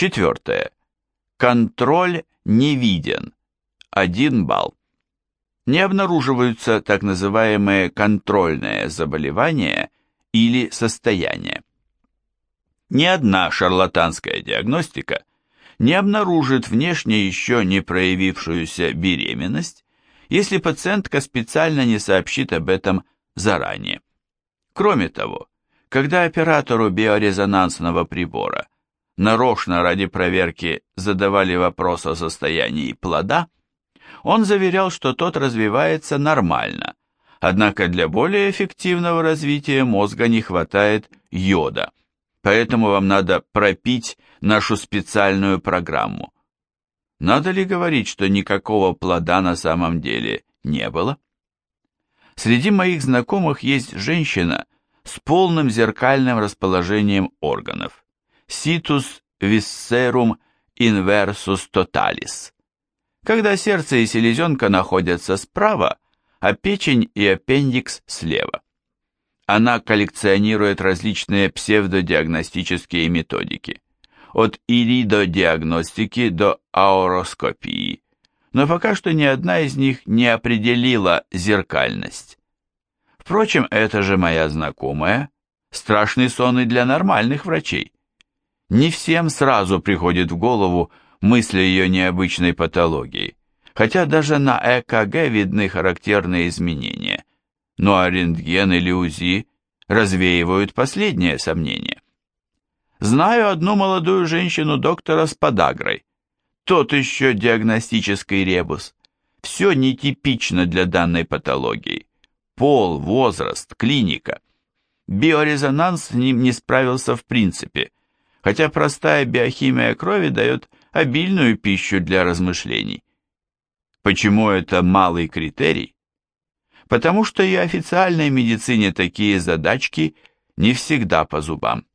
Четвертое. Контроль не виден. 1 балл. Не обнаруживаются так называемые контрольные заболевания или состояния. Ни одна шарлатанская диагностика не обнаружит внешне еще не проявившуюся беременность, если пациентка специально не сообщит об этом заранее. Кроме того, когда оператору биорезонансного прибора нарочно ради проверки задавали вопрос о состоянии плода, он заверял, что тот развивается нормально, однако для более эффективного развития мозга не хватает йода, поэтому вам надо пропить нашу специальную программу. Надо ли говорить, что никакого плода на самом деле не было? Среди моих знакомых есть женщина с полным зеркальным расположением органов. Situs viscerum inversus totalis. Когда сердце и селезенка находятся справа, а печень и аппендикс слева. Она коллекционирует различные псевдодиагностические методики от иридодиагностики до ауроскопии, но пока что ни одна из них не определила зеркальность. Впрочем, это же моя знакомая, страшный сон и для нормальных врачей. Не всем сразу приходит в голову мысль о ее необычной патологии, хотя даже на ЭКГ видны характерные изменения, ну а рентген или УЗИ развеивают последние сомнения. Знаю одну молодую женщину-доктора с подагрой. Тот еще диагностический ребус. Все нетипично для данной патологии. Пол, возраст, клиника. Биорезонанс с ним не справился в принципе, хотя простая биохимия крови дает обильную пищу для размышлений. Почему это малый критерий? Потому что и официальной медицине такие задачки не всегда по зубам.